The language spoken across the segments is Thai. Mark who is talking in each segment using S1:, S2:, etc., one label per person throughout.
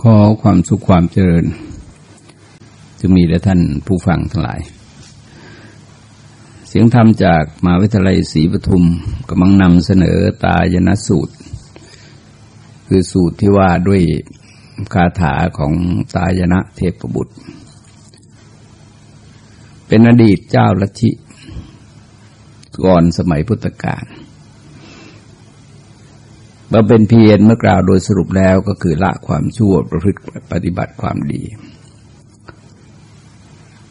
S1: ขอความสุขความเจริญจะมีแด่ท่านผู้ฟังทั้งหลาย เสียงธรรมจากมหาวิทยาลัยศรีปทุมกำลังนำเสนอตายนสูตร คือสูตรที่ว่าด้วยคาถาของตายนะเทพบุตร เป็นอดีตเจ้าลัทธิก่อนสมัยพุทธกาล บำเป็นเพียรเมื่อกล่าวโดยสรุปแล้วก็คือละความชั่วประพฤติปฏิบัติความดี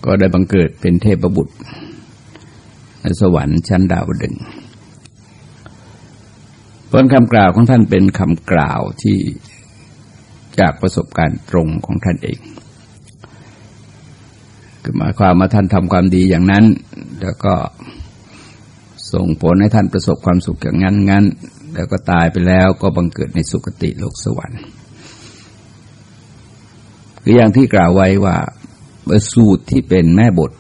S1: ก็ได้บังเกิดเป็นเทพบุตรในสวรรค์ชั้นดาวดึงผลคำกล่าวของท่านเป็นคำกล่าวที่จากประสบการณ์ตรงของท่านเองคือหมายความว่าท่านทำความดีอย่างนั้น แล้วก็ส่งผลให้ท่านประสบความสุขอย่างนั้นงั้น แล้วก็ตายไปแล้วก็บังเกิดในสุคติโลกสวรรค์คืออย่างที่กล่าวไว้ว่าสูตรที่เป็นแม่บท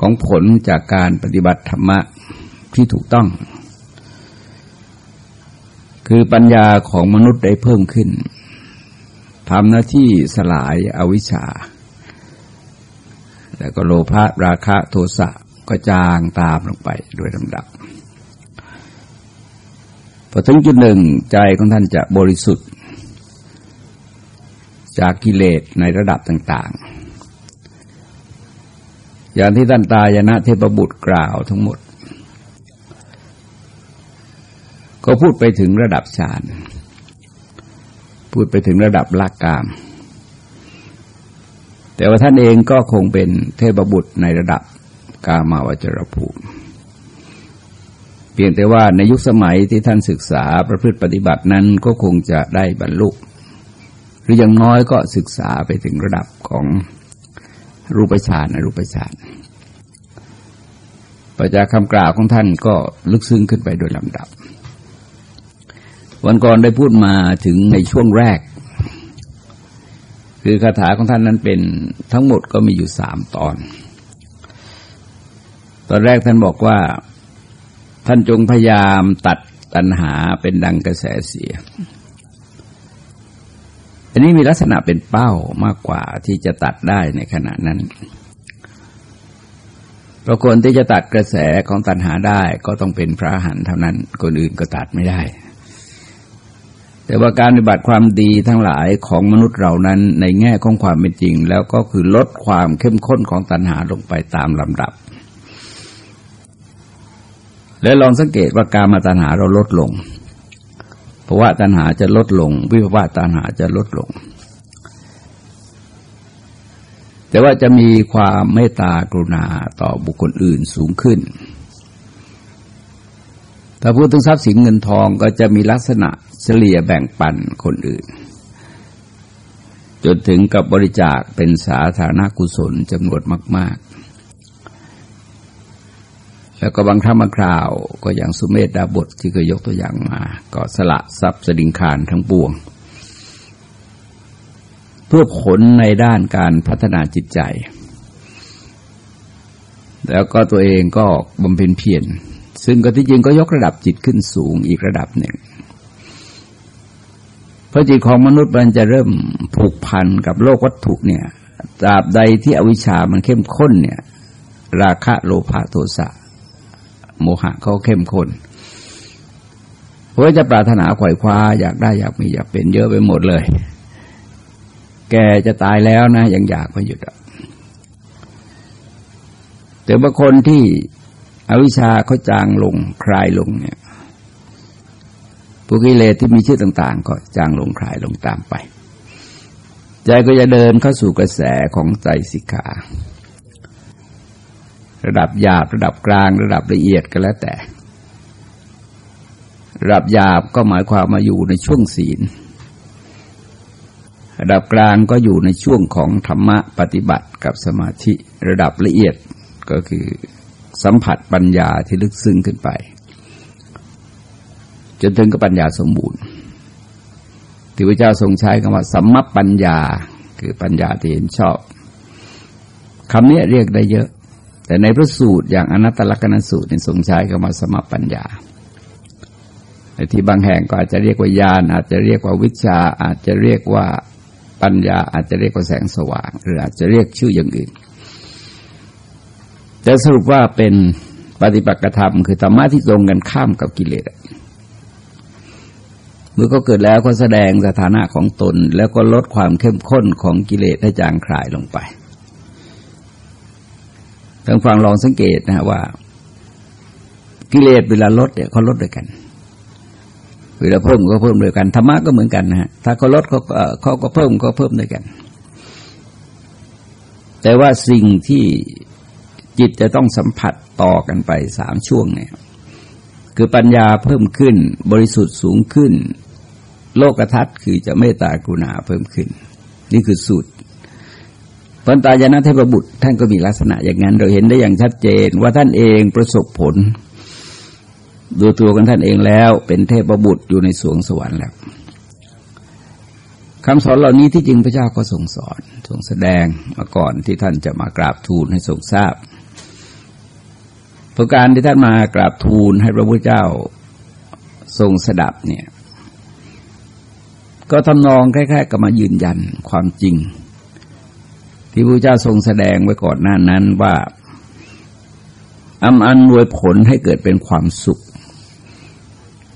S1: ของผลจากการปฏิบัติธรรมะที่ถูกต้อง คือปัญญาของมนุษย์ได้เพิ่มขึ้นทำหน้าที่สลายอวิชชา แล้วก็โลภะราคะโทสะก็จางตามลงไปโดยลำดับ พอถึงจุดหนึ่งใจของท่านจะบริสุทธิ์ จากกิเลสในระดับต่าง ๆ อย่างที่ท่านตายนะเทพบุตรกล่าวทั้งหมด ก็พูดไปถึงระดับฌานพูดไปถึงระดับลักกาม แต่ว่าท่านเองก็คงเป็นเทพบุตรในระดับกามาวจรภูมิ เพียงแต่ว่าในยุคสมัยที่ท่านศึกษาประพฤติปฏิบัตินั้นก็คงจะได้บรรลุหรืออย่างน้อยก็ศึกษาไปถึงระดับของรูปฌานอรูปฌานประจากคำกล่าวของท่านก็ลึกซึ้งขึ้นไปโดยลำดับ วันก่อนได้พูดมาถึงในช่วงแรก คือคาถาของท่านนั้นเป็นทั้งหมดก็มีอยู่สามตอน ตอนแรกท่านบอกว่า ท่านจงพยายามตัดตัณหาเป็นดังกระแสเสีย อันนี้มีลักษณะเป็นเป้ามากกว่าที่จะตัดได้ในขณะนั้นเพราะคนที่จะตัดกระแสของตัณหาได้ก็ต้องเป็นพระหันเท่านั้น คนอื่นก็ตัดไม่ได้ แต่ว่าการปฏิบัติความดีทั้งหลายของมนุษย์เรานั้นในแง่ของความเป็นจริง แล้วก็คือลดความเข้มข้นของตัณหาลงไปตามลำดับ แล้วลองสังเกตว่าการมาตัณหาเราลดลงเพราะว่าตัณหาจะลดลง วิภาวะตัณหาจะลดลง แต่ว่าจะมีความเมตตากรุณาต่อบุคคลอื่นสูงขึ้น ถ้าพูดถึงทรัพย์สินเงินทองก็จะมีลักษณะเฉลี่ยแบ่งปันคนอื่น จนถึงกับบริจาคเป็นสาธารณกุศลจำนวนมาก แล้วก็บางครั้งบางคราวก็อย่างสุเมธดาบทที่เคยยกตัวอย่างมา ก็สละทรัพย์สดิงคารทั้งปวง เพื่อผลในด้านการพัฒนาจิตใจ แล้วก็ตัวเองก็บำเพ็ญเพียรซึ่งก็ที่จริงก็ยกระดับจิตขึ้นสูงอีกระดับหนึ่งเพราะจิตของมนุษย์มันจะเริ่มผูกพันกับโลกวัตถุเนี่ยตราบใดที่อวิชชามันเข้มข้นเนี่ย ราคะโลภะโทสะ โมหะเขาเข้มข้นเพราะจะปรารถนาไขว่คว้าอยากได้อยากมีอยากเป็นเยอะไปหมดเลย แกจะตายแล้วนะยังอยากไม่หยุดแต่บางคนที่อวิชชาเขาจางลงคลายลงเนี่ยพวกกิเลสที่มีชื่อต่าง ๆ ก็จางลงคลายลงตามไป ใจก็จะเดินเข้าสู่กระแสของใจสิกขา ระดับหยาบระดับกลาง ระดับละเอียดก็แล้วแต่ ระดับหยาบก็หมายความมาอยู่ในช่วงศีล ระดับกลางก็อยู่ในช่วงของธรรมะปฏิบัติกับสมาธิระดับละเอียดก็คือสัมผัสปัญญาที่ลึกซึ้งขึ้นไป จนถึงกับปัญญาสมบูรณ์ที่พระเจ้าทรงใช้คำว่าสัมมปัญญา คือปัญญาที่เห็นชอบคำนี้เรียกได้เยอะ แต่ในพระสูตรอย่างอนัตตลกนสูตรในทรงใช้คำว่าสมปัญญาที่บางแห่งก็อาจจะเรียกว่าญาณอาจจะเรียกว่าวิชา อาจจะเรียกว่าปัญญา อาจจะเรียกว่าแสงสว่าง หรืออาจจะเรียกชื่ออย่างอื่น แต่สรุปว่าเป็นปฏิปักษธรรม คือธรรมะที่ตรงกันข้ามกับกิเลสเมื่อก็เกิดแล้วก็แสดงสถานะของตน แล้วก็ลดความเข้มข้นของกิเลสให้จางคลายลงไป ทางฟังลองสังเกตนะว่า กิเลสเวลาลดเนี่ยเขาลดด้วยกันเวลาเพิ่มก็เพิ่มด้วยกันธรรมะก็เหมือนกันนะฮะถ้าเขาลดเขาเขาก็เพิ่มก็เพิ่มด้วยกัน แต่ว่าสิ่งที่จิตจะต้องสัมผัสต่อกันไปสามช่วงเนี่ย คือปัญญาเพิ่มขึ้น บริสุทธิ์สูงขึ้น โลกทัศน์คือจะเมตตากรุณาเพิ่มขึ้น นี่คือสูตร พันตายนะเทพบุตร ท่านก็มีลักษณะอย่างนั้น เราเห็นได้อย่างชัดเจน ว่าท่านเองประสบผล ดูตัวกันท่านเองแล้ว เป็นเทพบุตรอยู่ในสวงสวรรค์แล้วคำสอนเหล่านี้ที่จริงพระเจ้าก็ทรงสอนทรงแสดงมาก่อนที่ท่านจะมากราบทูลให้ทรงทราบประการที่ท่านมากราบทูลให้พระพุทธเจ้าทรงสดับเนี่ย ก็ทำนองคล้ายๆกับมายืนยันความจริง ที่พระเจ้าทรงแสดงไว้ก่อนหน้านั้นว่าอำอันรวยผลให้เกิดเป็นความสุข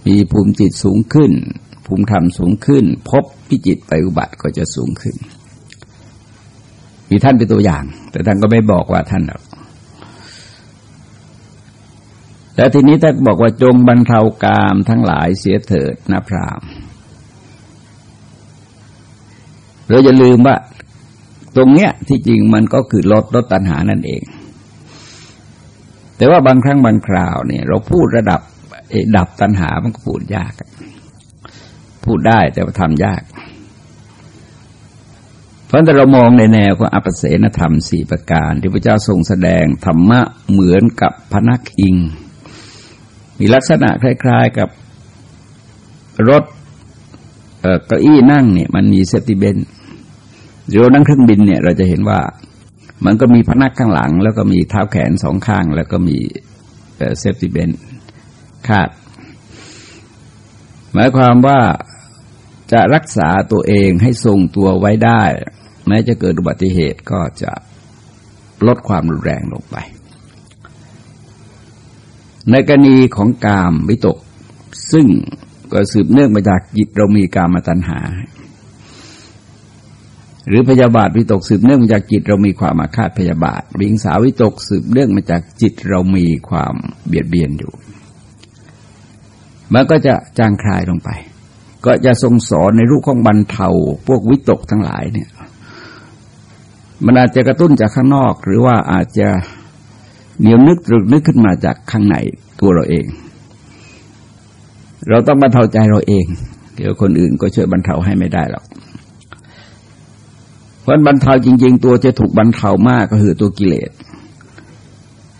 S1: มีภูมิจิตสูงขึ้น ภูมิธรรมสูงขึ้น พบพิจิตไปอุบัติก็จะสูงขึ้น มีท่านเป็นตัวอย่าง แต่ท่านก็ไม่บอกว่าท่านหรอกแล้วทีนี้ถ้าบอกว่าจงบรรเทากามทั้งหลายเสียเถิดนะพรามเราจะลืมว่า ตรงเนี้ยที่จริงมันก็คือลดลดตัณหานั่นเอง แต่ว่าบางครั้งบางคราวเนี่ย เราพูดระดับดับตัณหามันก็พูดยาก พูดได้แต่ว่าทำยาก เพราะแต่เรามองในแนวของอภิเสนธรรมสี่ประการ ที่พระเจ้าทรงแสดงธรรมะเหมือนกับพนักอิง มีลักษณะคล้าย ๆกับรถเก้าอี้นั่งเนี่ยมันมี safety belt ห รือนั่งเครื่องบินเนี่ยเราจะเห็นว่ามันก็มีพนักข้างหลัง แล้วก็มีเท้าแขนสองข้าง แล้วก็มี safety belt คาด หมายความว่าจะรักษาตัวเองให้ทรงตัวไว้ได้ แม้จะเกิดอุบัติเหตุก็จะลดความรุนแรงลงไป ในกรณีของกามวิตก ซึ่งก็สืบเนื่องมาจากจิตเรามีกามตัณหา หรือพยาบาทวิตกสืบเนื่องมาจากจิตเรามีความอาฆาตพยาบาทวิงสาวิตกสืบเนื่องมาจากจิตเรามีความเบียดเบียนอยู่ มันก็จะจางคลายลงไป ก็จะทรงสอนในรูปของบรรเทาพวกวิตกทั้งหลายเนี่ย มันอาจจะกระตุ้นจากข้างนอก หรือว่าอาจจะเหนียวนึกตรึกนึกขึ้นมาจากข้างในตัวเราเอง เราต้องบรรเทาใจเราเอง เดี๋ยวคนอื่นก็ช่วยบรรเทาให้ไม่ได้หรอก ราะบรรเทาจริง ๆ ตัวจะถูกบรรเทามากก็คือตัวกิเลส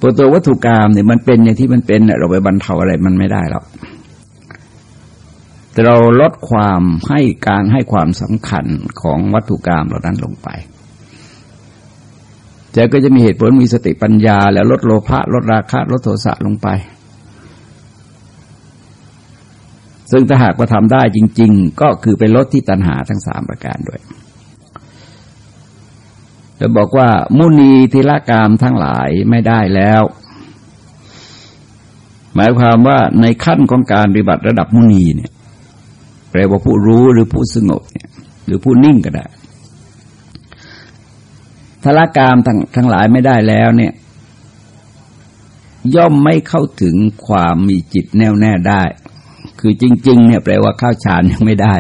S1: ตัวตัววัตถุกรรมเนี่ยมันเป็นอย่างที่มันเป็นเราไปบรรเทาอะไรมันไม่ได้หรอกแต่เราลดความให้การให้ความสำคัญของวัตถุกรรมเหล่านั้นลงไปแต่ก็จะมีเหตุผลมีสติปัญญา แล้วลดโลภะลดราคะลดโทสะลงไป ซึ่งถ้าหากว่าทำได้จริง ๆ ก็คือไปลดที่ตัณหาทั้งสามประการด้วย จะบอกว่า มุนีทิละกามทั้งหลายไม่ได้แล้ว หมายความว่าในขั้นของการปฏิบัติระดับมุนีเนี่ยแปลว่าผู้รู้หรือผู้สงบเนี่ยหรือผู้นิ่งก็ได้ทละกามทั้งทั้งหลายไม่ได้แล้วเนี่ย ย่อมไม่เข้าถึงความมีจิตแน่วแน่ได้ คือจริง ๆ เนี่ยแปลว่าเข้าฌานยังไม่ได้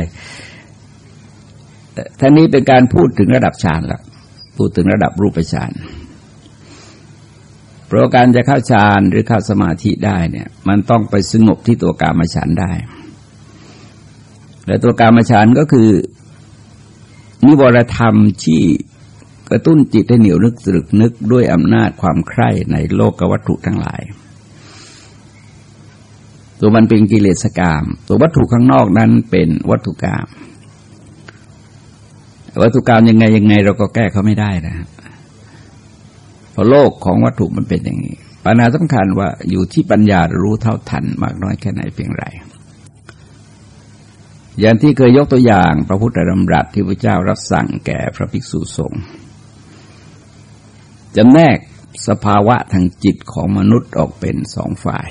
S1: ท่านี้เป็นการพูดถึงระดับฌานแล้ว พูดถึงระดับรูปฌานเพราะการจะเข้าฌานหรือเข้าสมาธิได้เนี่ย มันต้องไปสงบที่ตัวกามฌานได้ และตัวกามฌานก็คือนิวรธรรมที่กระตุ้นจิตให้เหนียวนึกตรึกนึกด้วยอำนาจความใคร่ในโลกวัตถุทั้งหลาย ตัวมันเป็นกิเลสกรรมตัววัตถุข้างนอกนั้นเป็นวัตถุกรรม วัตถุกรรมยังไงยังไง เราก็แก้เขาไม่ได้นะเพราะโลกของวัตถุมันเป็นอย่างนี้ปัญหาสำคัญว่าอยู่ที่ปัญญารู้เท่าทันมากน้อยแค่ไหนเพียงไรอย่างที่เคยยกตัวอย่างพระพุทธดำรัสที่พระเจ้ารับสั่งแก่พระภิกษุสงฆ์จำแนกสภาวะทางจิตของมนุษย์ออกเป็นสองฝ่าย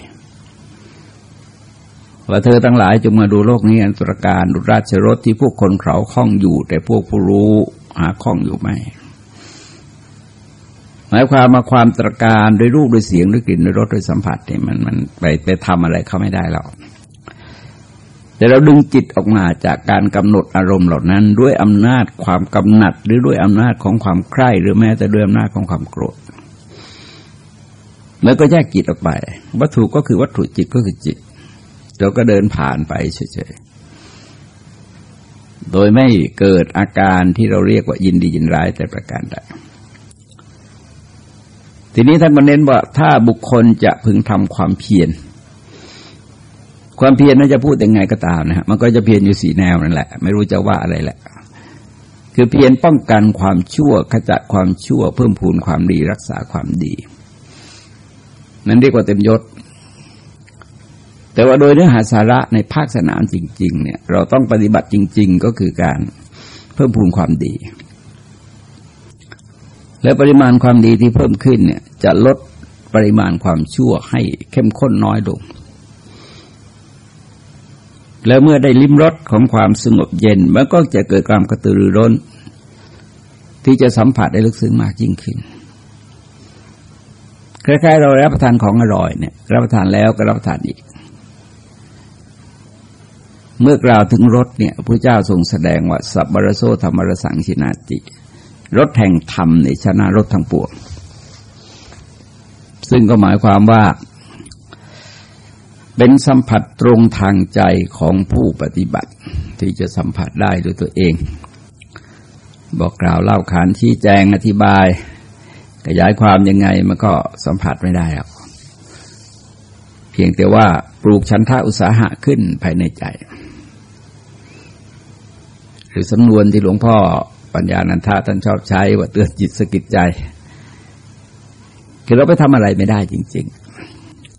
S1: ว่าเธอทั้งหลายจงมาดูโลกนี้อันตรการดุราชรถที่พวกคนเขาคล้องอยู่ แต่พวกผู้รู้หาคล้องอยู่ไหมหมายความมาความตรการด้วยรูปด้วยเสียงด้วยกลิ่นด้วยรสด้วยสัมผัสเนี่ยมันมันไปไปทำอะไรเขาไม่ได้หรอกแต่เราดึงจิตออกมาจากการกำหนดอารมณ์เหล่านั้น ด้วยอำนาจความกำหนัด หรือด้วยอำนาจของความใคร่หรือแม้แต่ด้วยอำนาจของความโกรธแล้วก็แยกจิตออกไป วัตถุก็คือวัตถุจิตก็คือจิต เราก็เดินผ่านไปเฉยๆ โดยไม่เกิดอาการที่เราเรียกว่ายินดียินร้ายแต่ประการใด ทีนี้ท่านมาเน้นว่าถ้าบุคคลจะพึงทำความเพียร ความเพียรนั้นจะพูดยังไงก็ตามนะฮะ มันก็จะเพียรอยู่สีแนวนั่นแหละ ไม่รู้จะว่าอะไรแหละ คือเพียรป้องกันความชั่วขจัดความชั่ว เพิ่มพูนความดีรักษาความดี นั้นเรียกว่าเต็มยศ แต่ว่าโดยเนื้อหาสาระในภาคสนามจริง ๆ เนี่ย เราต้องปฏิบัติจริง ๆ ก็คือการเพิ่มพูนความดี และปริมาณความดีที่เพิ่มขึ้นเนี่ย จะลดปริมาณความชั่วให้เข้มข้นน้อยลงแล้วเมื่อได้ลิ้มรสของความสงบเย็น มันก็จะเกิดความกระตือรือร้น ที่จะสัมผัสได้ลึกซึ้งมากยิ่งขึ้นคล้ายๆเรารับประทานของอร่อยเนี่ย รับประทานแล้วก็รับประทานอีก เมื่อกล่าวถึงรสเนี่ยพระเจ้าทรงแสดงว่าสัพบรโซธรรมรสังชินาติรสแห่งธรรมในชนะรสทั้งปวงซึ่งก็หมายความว่า เป็นสัมผัสตรงทางใจของผู้ปฏิบัติ ที่จะสัมผัสได้ด้วยตัวเอง บอกกล่าวเล่าขานชี้แจงอธิบาย ขยายความยังไงมันก็สัมผัสไม่ได้หรอกเพียงแต่ว่าปลูกชันทาอุตสาหะขึ้นภายในใจ รือสำนวนที่หลวงพ่อปัญญานันทาท่านชอบใช้ว่าเตือนจิตสกิดใจคือเราไปทำอะไรไม่ได้จริง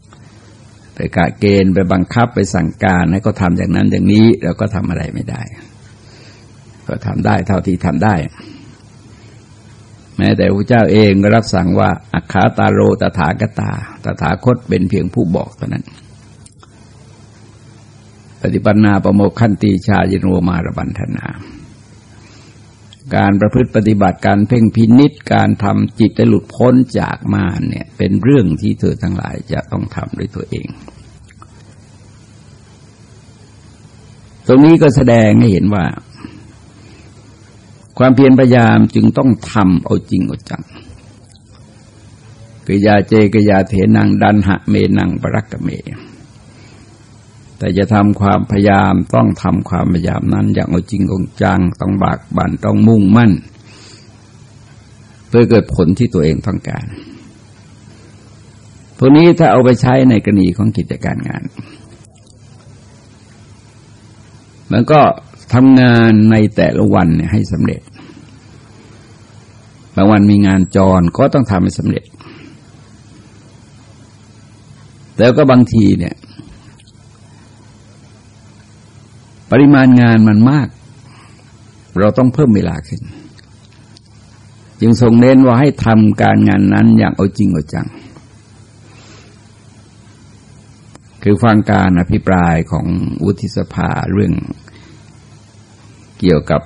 S1: ๆ ไปกะเกณฑ์ไปบังคับไปสั่งการให้ก็ทำอย่างนั้นอย่างนี้เราก็ทำอะไรไม่ได้ ก็ทำได้เท่าที่ทำได้ แม้แต่พระเจ้าเองก็รับสั่งว่าอัคาตาโรตถาคตา ตถาคตเป็นเพียงผู้บอกเท่านั้น ปฏิปันนาประโมคันตีชายิโนมารบันธนา การประพฤติปฏิบัติการเพ่งพินิษการทำจิตให้หลุดพ้นจากมารเนี่ยเป็นเรื่องที่เธอทั้งหลายจะต้องทำด้วยตัวเอง ตรงนี้ก็แสดงให้เห็นว่า ความเพียรพยายามจึงต้องทำเอาจริงเอาจังกิยาเจกิยาเถนังดันหะเมนังปรักกเม แต่จะทำความพยายามต้องทำความพยายามนั้น อย่างจริงอาจังต้องบากบั่นต้องมุ่งมั่น เพื่อเกิดผลที่ตัวเองต้องการพวกนี้ถ้าเอาไปใช้ในกรณีของกิจการงาน มันก็ทำงานในแต่ละวันเนี่ยให้สำเร็จ บางวันมีงานจรก็ต้องทำให้สำเร็จ แล้วก็บางทีเนี่ย ปริมาณงานมันมาก เราต้องเพิ่มเวลาขึ้น จึงทรงเน้นว่าให้ทำการงานนั้นอย่างเอาจริงเอาจัง คือฟังการอภิปรายของวุฒิสภาเรื่องเกี่ยวกับ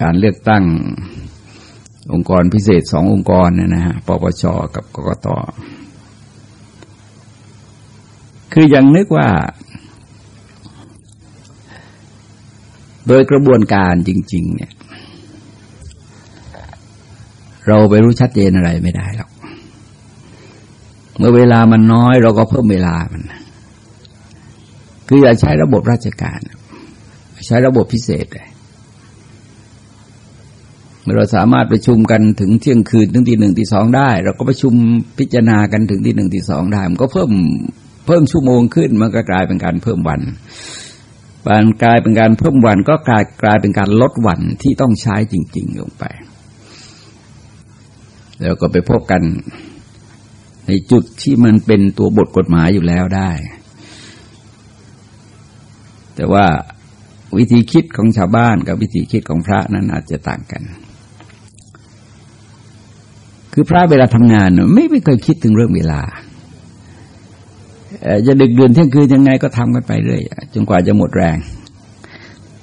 S1: การเลือกตั้งองค์กรพิเศษสององค์กรนะฮะ ปปช กับกกต คือยังนึกว่า โดยกระบวนการจริง ๆ เนี่ย เราไปรู้ชัดเจนอะไรไม่ได้หรอก เมื่อเวลามันน้อย เราก็เพิ่มเวลามัน คืออย่าใช้ระบบราชการ ใช้ระบบพิเศษเลยเราสามารถประชุมกันถึงเที่ยงคืนถึงที่หนึ่งที่สองได้ เราก็ประชุมพิจารณากันถึงที่หนึ่งที่สองได้ มันก็เพิ่มเพิ่มชั่วโมงขึ้น มันก็กลายเป็นการเพิ่มวัน การกลายเป็นการเพิ่มวันก็กลายกลายเป็นการลดวันที่ต้องใช้จริง ๆ ลงไป แล้วก็ไปพบกันในจุดที่มันเป็นตัวบทกฎหมายอยู่แล้วได้ แต่ว่าวิธีคิดของชาวบ้านกับวิธีคิดของพระนั้นอาจจะต่างกัน คือพระเวลาทำงานไม่ไม่เคยคิดถึงเรื่องเวลา จะดึกเดือนเที่ยงคืนยังไงก็ทำกันไปเรื่อยจนกว่าจะหมดแรง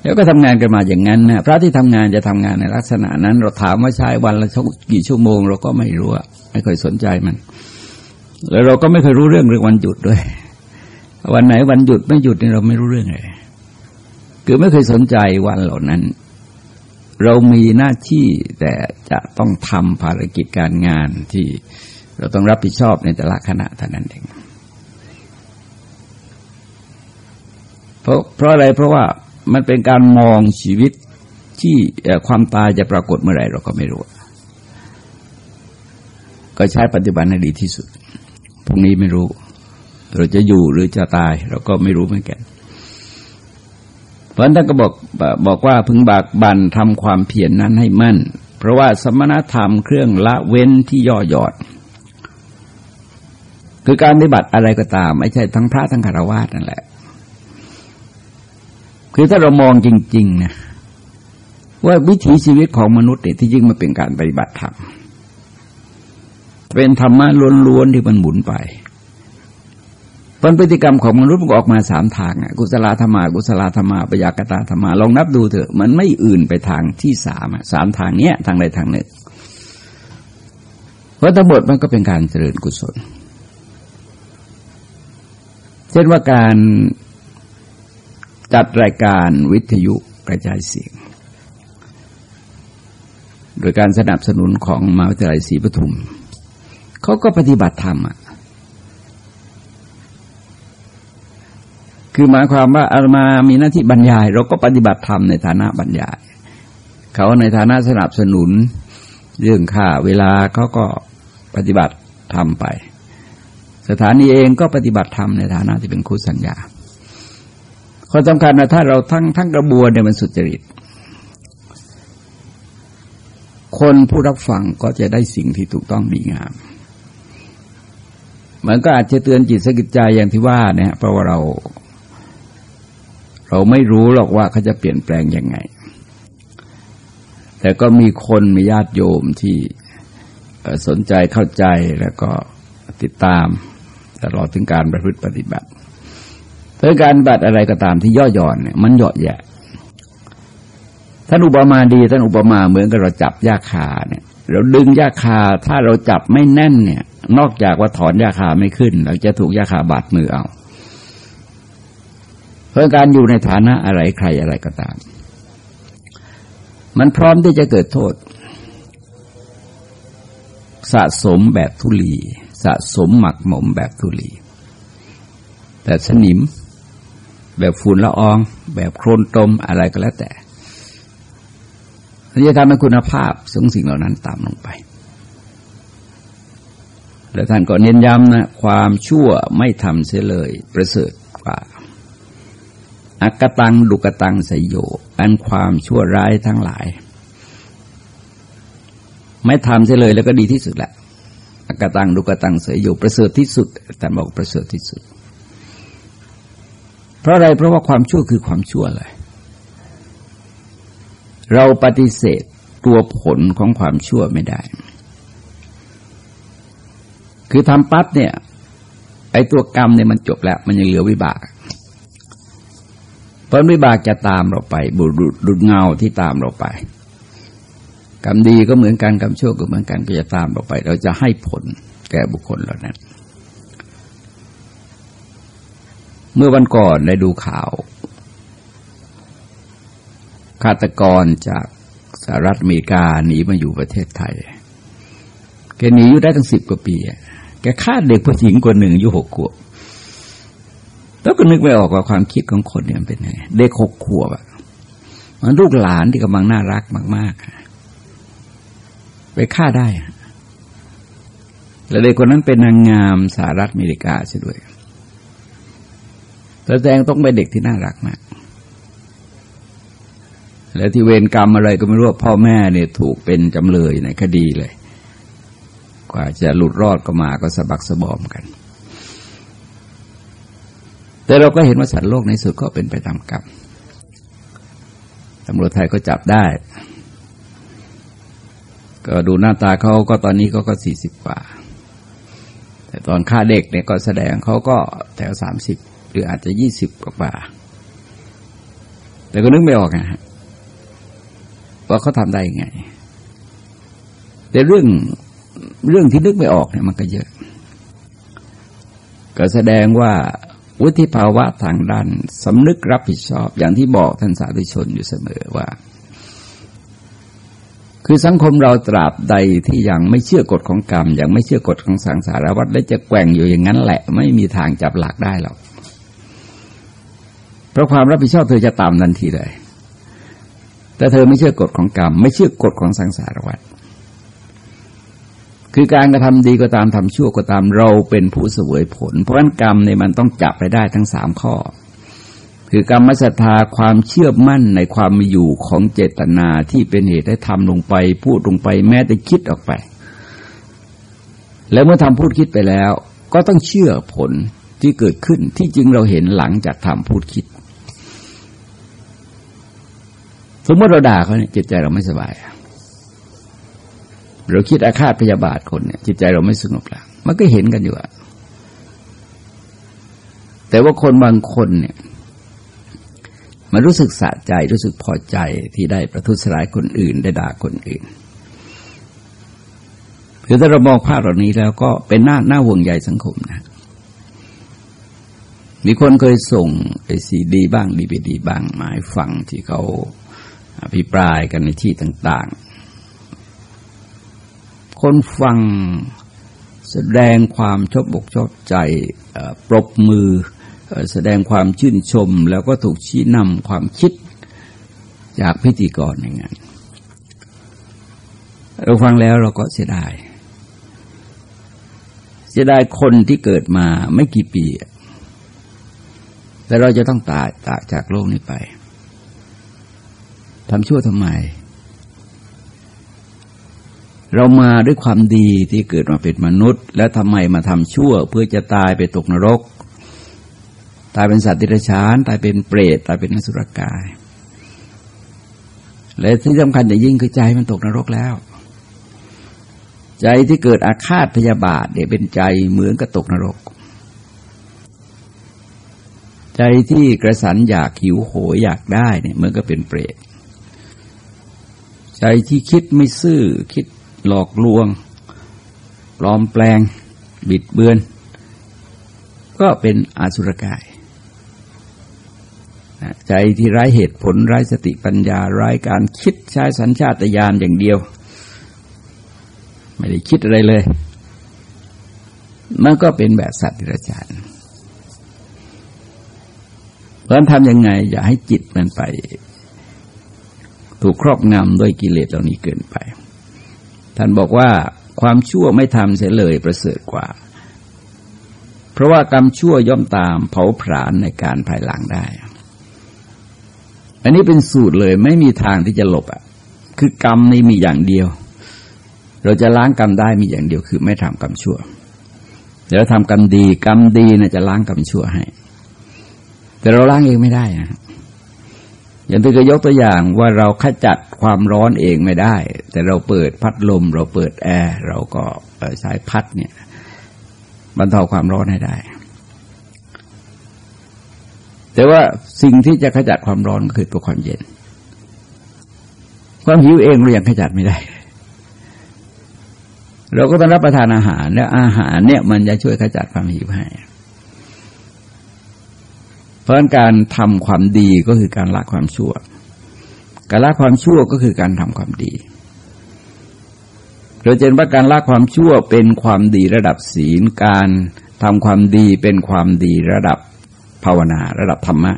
S1: แล้วก็ทำงานกันมาอย่างนั้นนะพระที่ทำงานจะทำงานในลักษณะนั้น เราถามว่าใช้วันละกี่ชั่วโมง เราก็ไม่รู้ไม่เคยสนใจมัน แล้วเราก็ไม่เคยรู้เรื่องเรื่องวันหยุดด้วย วันไหนวันหยุดไม่หยุดนี่เราไม่รู้เรื่องเลยคือไม่เคยสนใจวันเหล่านั้น เรามีหน้าที่แต่จะต้องทำภารกิจการงานที่เราต้องรับผิดชอบในแต่ละขณะเท่านั้นเอง เพราะเพราะอะไรเพราะว่ามันเป็นการมองชีวิตที่ความตายจะปรากฏเมื่อไหร่เราก็ไม่รู้ ก็ใช้ปฏิบัติให้ดีที่สุดพรุ่งนี้ไม่รู้ เราจะอยู่หรือจะตาย เราก็ไม่รู้เหมือนกัน เพราะท่านก็บอกบอกว่าพึงบากบันทำความเพียรนนั้นให้มั่น เพราะว่าสมณธรรมเครื่องละเว้นที่ย่อหยอด คือการปฏิบัติอะไรก็ตาม ไม่ใช่ทั้งพระทั้งคารวะนั่นแหละ คือถ้าเรามองจริงๆนะว่าวิถีชีวิตของมนุษย์เนี่ยที่จริงมันเป็นการปฏิบัติธรรมเป็นธรรมะล้วนๆที่มันหมุนไปผลพฤติกรรมของมนุษย์มันออกมาสามทางอะกุศลธรรมะกุศลธรรมะปยากตาธรรมะลองนับดูเถอะ มันไม่อื่นไปทางที่สามสามทางเนี้ยทางใดทางหนึ่งเพราะทั้งหมดมันก็เป็นการเจริญกุศล เช่นว่าการ จัดรายการวิทยุกระจายเสียง โดยการสนับสนุนของมหาวิทยาลัยศรีปทุม เขาก็ปฏิบัติธรรมอะคือหมายความว่าอามามีหน้าที่บรรยาย เราก็ปฏิบัติธรรมในฐานะบรรยาย เขาในฐานะสนับสนุน เรื่องค่าเวลาเขาก็ปฏิบัติธรรมไป สถานีเองก็ปฏิบัติธรรมในฐานะที่เป็นคู่สัญญา ข้อสำคัญนะถ้าเราทั้งทั้งกระบวนเนี่ยมันสุจริต คนผู้รับฟังก็จะได้สิ่งที่ถูกต้องดีงามมันก็อาจจะเตือนจิตสกิจใจอย่างที่ว่าเนี่ยเพราะว่าเรา เราไม่รู้หรอกว่าเขาจะเปลี่ยนแปลงยังไง แต่ก็มีคนมีญาติโยมที่สนใจเข้าใจแล้วก็ติดตามตลอดถึงการประพฤติปฏิบัติ เพราะการบัตรอะไรก็ตามที่ย่อหย่อนเนี่ยมันเหยาะแยะท่านอุปมาดีท่านอุปมาเหมือนกับเราจับหญ้าคาเนี่ย เราดึงหญ้าคาถ้าเราจับไม่แน่นเนี่ย นอกจากว่าถอนหญ้าคาไม่ขึ้นเราจะถูกหญ้าคาบาดมือเอา เพราะการอยู่ในฐานะอะไรใครอะไรก็ตาม มันพร้อมที่จะเกิดโทษ สะสมแบบทุลี สะสมหมักหมมแบบทุลี แต่สนิม แบบฝุ่นละออง แบบโครนตมอะไรก็แล้วแต่จะทำให้คุณภาพสงสิ่งเหล่านั้นตามลงไป แล้วท่านก็เน้นย้ำนะ ความชั่วไม่ทำเสียเลย ประเสริฐกว่าอักตังดุกตังสยโย อันความชั่วร้ายทั้งหลาย ไม่ทำเสียเลยแล้วก็ดีที่สุดแหละอักตังดุกตังสยโย ประเสริฐที่สุดแต่บอกประเสริฐที่สุด เพราะอะไรเพราะว่าความชั่วคือความชั่วเลยเราปฏิเสธตัวผลของความชั่วไม่ได้ คือทำปั๊บเนี่ย ไอ้ตัวกรรมเนี่ยมันจบแล้ว มันยังเหลือวิบากผลวิบากจะตามเราไป บุรุษดุดเงาที่ตามเราไป กรรมดีก็เหมือนกันกรรมชั่วก็เหมือนกันก็จะตามเราไป เราจะให้ผลแก่บุคคลเหล่านั้น เมื่อวันก่อนได้ดูข่าวฆาตกรจากสหรัฐอเมริกาหนีมาอยู่ประเทศไทย แกหนีอยู่ได้ตั้งสิบกว่าปี แกฆ่าเด็กผู้หญิงคนหนึ่งอายุหกขวบ แล้วก็นึกไม่ออกว่าความคิดของคนเนี่ยเป็นไง เด็กหกขวบมันลูกหลานที่กำลังน่ารักมากๆ ไปฆ่าได้ แล้วเด็กคนนั้นเป็นนางงามสหรัฐอเมริกาใช่ด้วย แสดงต้องเป็นเด็กที่น่ารักมาก แล้วที่เวรกรรมอะไรก็ไม่รู้พ่อแม่เนี่ยถูกเป็นจำเลยในคดีเลย กว่าจะหลุดรอดก็มาก็สะบักสะบอมกัน แต่เราก็เห็นว่าสัตว์โลกในสุดก็เป็นไปตามกรรมตำรวจไทยก็จับได้ ก็ดูหน้าตาเขาก็ตอนนี้ก็ก็สี่สิบกว่า แต่ตอนฆ่าเด็กเนี่ยก็แสดงเขาก็แถวสามสิบ รืออาจจะยี่สิบกว่า แต่ก็นึกไม่ออกนะว่าเขาทำได้ยังไง แต่เรื่องเรื่องที่นึกไม่ออกเนี่ยมันก็เยอะ ก็แสดงว่าวุฒิภาวะทางด้านสำนึกรับผิดชอบ อย่างที่บอกท่านสาธุชนอยู่เสมอว่า คือสังคมเราตราบใดที่ยังไม่เชื่อกฎของกรรม ยังไม่เชื่อกฎของสังสารวัฏและจะแกว่งอยู่อย่างนั้นแหละ ไม่มีทางจับหลักได้หรอก เพราะความรับผิดชอบเธอจะตามทันทีเลย แต่เธอไม่เชื่อกฎของกรรม ไม่เชื่อกฎของสังสารวัฏคือการกระทำดีก็ตามทำชั่วก็ตามเราเป็นผู้เสวยผล เพราะฉะนั้นกรรมเนี่ยมันต้องจับไปได้ทั้งสามข้อ คือกรรมศรัทธาความเชื่อมั่นในความมีอยู่ของเจตนาที่เป็นเหตุให้ทำลงไป พูดลงไปแม้แต่คิดออกไป แล้วเมื่อทำพูดคิดไปแล้ว ก็ต้องเชื่อผลที่เกิดขึ้นที่จริงเราเห็นหลังจากทำพูดคิด สมมติเราด่าเขาเนี่ยจิตใจเราไม่สบายเราคิดอาฆาตพยาบาทคนเนี่ย จิตใจเราไม่สงบแล้วมันก็เห็นกันอยู่อะแต่ว่าคนบางคนเนี่ยมันรู้สึกสะใจรู้สึกพอใจที่ได้ประทุษร้ายคนอื่น ได้ด่าคนอื่นคือถ้าเรามองภาพเหล่านี้แล้วก็เป็นหน้าหน้าห่วงใยสังคมนะ มีคนเคยส่งไอซีดีบ้างดีไปดีบ้างหมายฟังที่เขา อภิปรายกันในที่ต่าง ๆ คนฟังแสดงความชอบอกชอบใจปรบมือ แสดงความชื่นชม แล้วก็ถูกชี้นำความคิดจากพิธีกรอย่างนั้นเราฟังแล้วเราก็เสียดาย เสียดายคนที่เกิดมาไม่กี่ปี แต่เราจะต้องตายตายจากโลกนี้ไป ทำชั่วทำไม เรามาด้วยความดีที่เกิดมาเป็นมนุษย์ แล้วทำไมมาทำชั่ว เพื่อจะตายไปตกนรก ตายเป็นสัตว์ดิบฉาน ตายเป็นเปรต ตายเป็นนสุรกาย และที่สำคัญอย่างยิ่งคือใจมันตกนรกแล้ว ใจที่เกิดอาฆาตพยาบาทเนี่ยเป็นใจเหมือนกับตกนรกใจที่กระสันอยากหิวโหยอยากได้เนี่ยเหมือนกับเป็นเปรต ใจที่คิดไม่ซื่อคิดหลอกลวง ปลอมแปลง บิดเบือน ก็เป็นอาสุรกาย ใจที่ไร้เหตุผลไร้สติปัญญาไร้การคิดใช้สัญชาตญาณอย่างเดียว ไม่ได้คิดอะไรเลย มันก็เป็นแบบสัตว์ดิรจารเพราะนั้นทำยังไง อย่าให้จิตมันไป ถูกครอบงำด้วยกิเลสเหล่านี้เกินไป ท่านบอกว่าความชั่วไม่ทำเสียเลยประเสริฐกว่า เพราะว่ากรรมชั่วย่อมตามเผาผลาญในการภายหลังได้ อันนี้เป็นสูตรเลยไม่มีทางที่จะหลบอะ คือกรรมนี่มีอย่างเดียว เราจะล้างกรรมได้มีอย่างเดียวคือไม่ทำกรรมชั่วเดี๋ยวทำกรรมดี กรรมดีนะ่ะจะล้างกรรมชั่วให้ แต่เราล้างเองไม่ได้นะ อย่างที่เคยยกตัวอย่างว่าเราขจัดความร้อนเองไม่ได้ แต่เราเปิดพัดลม เราเปิดแอร์เราก็ใช้พัดเนี่ยบรรเทาความร้อนให้ได้ แต่ว่าสิ่งที่จะขจัดความร้อนก็คือตัวความเย็น ความหิวเองเรายังขจัดไม่ได้ เราก็ต้องรับประทานอาหาร แล้วอาหารเนี่ยมันจะช่วยขจัดความหิวให้ เพราะการทำความดีก็คือการละความชั่ว การละความชั่วก็คือการทำความดีเราเห็นว่าการละความชั่วเป็นความดีระดับศีล การทำความดีเป็นความดีระดับภาวนาระดับธรรมะ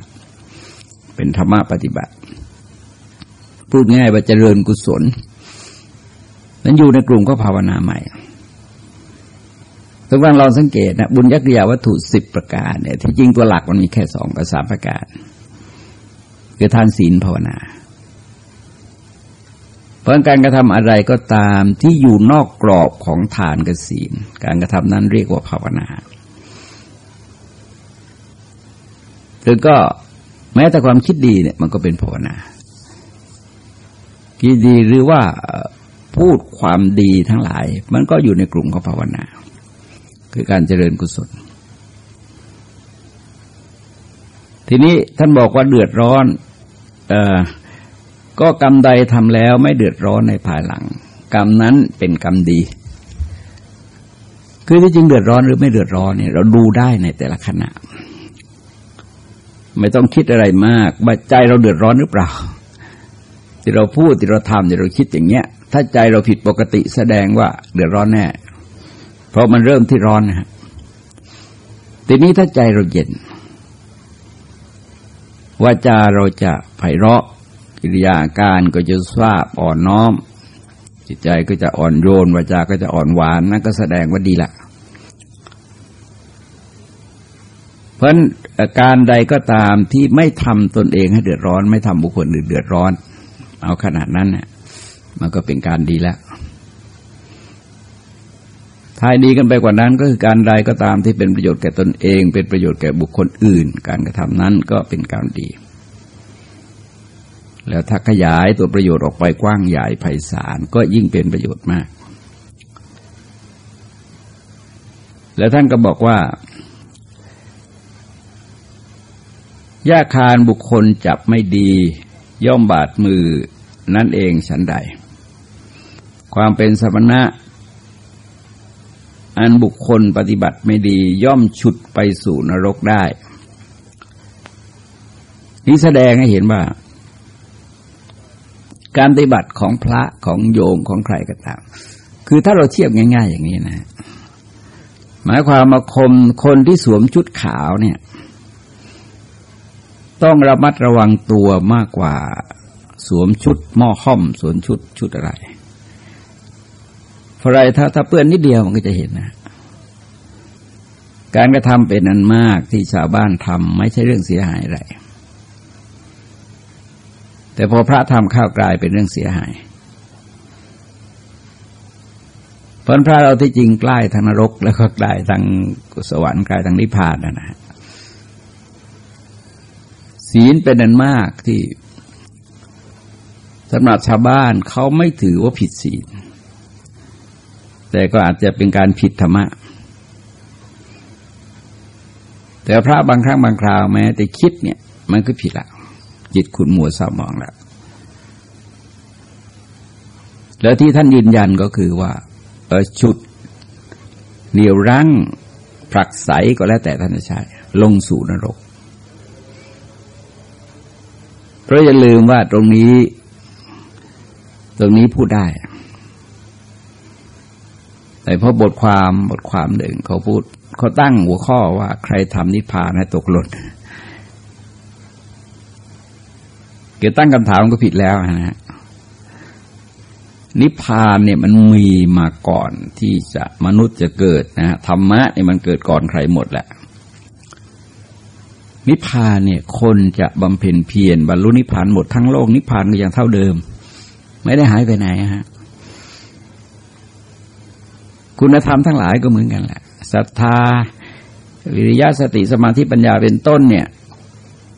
S1: เป็นธรรมะปฏิบัติ พูดง่ายว่าเจริญกุศลนั้นอยู่ในกลุ่มก็ภาวนาใหม่ ทุกวันเราสังเกตนะบุญยักษ์ยาวัตถุสิบประการเนี่ยที่จริงตัวหลักมันมีแค่สองกับสามประการ คือทานศีลภาวนา เพราะการกระทำอะไรก็ตามที่อยู่นอกกรอบของทานกับศีล การกระทำนั้นเรียกว่าภาวนาคือก็แม้แต่ความคิดดีเนี่ยมันก็เป็นภาวนากิดดีหรือว่าพูดความดีทั้งหลาย มันก็อยู่ในกลุ่มของภาวนา คือการเจริญกุศล ทีนี้ท่านบอกว่าเดือดร้อนเออก็กรรมใดทำแล้วไม่เดือดร้อนในภายหลัง กรรมนั้นเป็นกรรมดี คือที่จริงเดือดร้อนหรือไม่เดือดร้อนเนี่ยเราดูได้ในแต่ละขณะ ไม่ต้องคิดอะไรมากว่าใจเราเดือดร้อนหรือเปล่า ที่เราพูดที่เราทำที่เราคิดอย่างเงี้ย ถ้าใจเราผิดปกติแสดงว่าเดือดร้อนแน่ ราะมันเริ่มที่ร้อนนะฮะทีนี้ถ้าใจเราเย็นวาจาเราจะไพเราะ กิริยาการก็จะสาบอ่อนน้อม จิตใจก็จะอ่อนโยนวาจาก็จะอ่อนหวานนั่นก็แสดงว่าดีละเพราะการใดก็ตามที่ไม่ทำตนเองให้เดือดร้อน ไม่ทำบุคคลอื่นเดือดร้อน เอาขนาดนั้นเนี่ยมันก็เป็นการดีแล้ว ทายดีกันไปกว่านั้นก็คือการใดก็ตามที่เป็นประโยชน์แก่ตนเอง เป็นประโยชน์แก่บุคคลอื่น การกระทำนั้นก็เป็นการดี แล้วถ้าขยายตัวประโยชน์ออกไปกว้างใหญ่ไพศาลก็ยิ่งเป็นประโยชน์มาก แล้วท่านก็บอกว่ายาคารบุคคลจับไม่ดี ย่อมบาดมือนั่นเองฉันใด ความเป็นสมณะ อันบุคคลปฏิบัติไม่ดีย่อมฉุดไปสู่นรกได้ นี่แสดงให้เห็นว่า การปฏิบัติของพระของโยมของใครก็ตาม คือถ้าเราเทียบง่าย ๆ อย่างนี้นะ หมายความมาคมคนที่สวมชุดขาวเนี่ย ต้องระมัดระวังตัวมากกว่า สวมชุดหม้อห้อมสวมชุดชุดอะไร ราะอะไรถ้าถ้าเปื้อนนิดเดียวมันก็จะเห็นนะ การกระทำเป็นอันมากที่ชาวบ้านทำไม่ใช่เรื่องเสียหายอะไร แต่พอพระทำข้าวกลายเป็นเรื่องเสียหายเพราะพระเราที่จริงใกล้ทางนรก แล้วก็ใกล้ทางสวรรค์ใกล้ทางนิพพานนะนะศีลเป็นอันมากที่สำหรับชาวบ้านเขาไม่ถือว่าผิดศีล แต่ก็อาจจะเป็นการผิดธรรมะ แต่พระบางครั้งบางคราวแม้ แต่คิดเนี่ย มันก็ผิดละจิตขุนมัวเศร้ามองแล้วแล้วที่ท่านยืนยันก็คือว่าชุดเหนียวรั้งผลักใสก็แล้วแต่ท่านจะใช้ลงสู่นรก เพราะอย่าลืมว่าตรงนี้ ตรงนี้พูดได้ แต่พอบทความบทความหนึ่งเขาพูดเขาตั้งหัวข้อว่าใครทำนิพพานให้ตกหล่นเกิดตั้งคำถามก็ผิดแล้วนะฮะนิพพานเนี่ยมันมีมาก่อนที่จะมนุษย์จะเกิดนะฮะธรรมะเนี่ยมันเกิดก่อนใครหมดแหละนิพพานเนี่ยคนจะบำเพ็ญเพียรบรรลุนิพพานหมดทั้งโลกนิพพานก็ยังเท่าเดิม ไม่ได้หายไปไหนฮะ คุณธรรมทั้งหลายก็เหมือนกันแหละศรัทธา วิริยะสติสมาธิปัญญาเป็นต้นเนี่ย